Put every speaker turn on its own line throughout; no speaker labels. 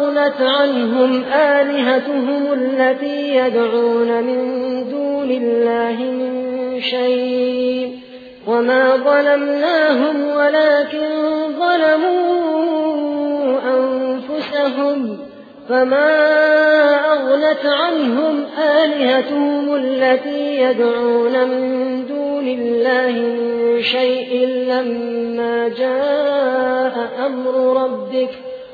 أغنت عنهم آلهتهم التي يدعون من دون الله من شيء وما ظلمناهم ولكن ظلموا أنفسهم فما أغنت عنهم آلهتهم التي يدعون من دون الله من شيء لما جاء أمر ربك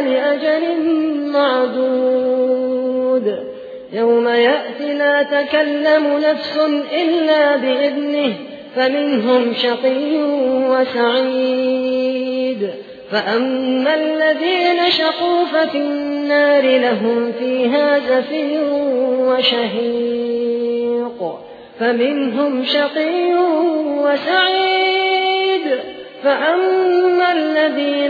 لأجل معدود. يوم يأتي لا تكلم نفس إلا بإذنه فمنهم شقي وسعيد. فأما الذين شقوا ففي النار لهم فيها زفير وشهيق. فمنهم شقي وسعيد. فأما الذين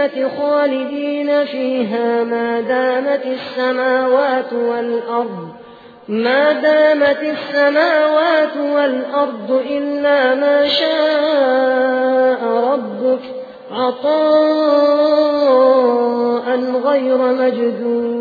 الجنة خالدين فيها ما دامت السماوات والأرض ما دامت السماوات والأرض إلا ما شاء ربك عطاء غير مجدود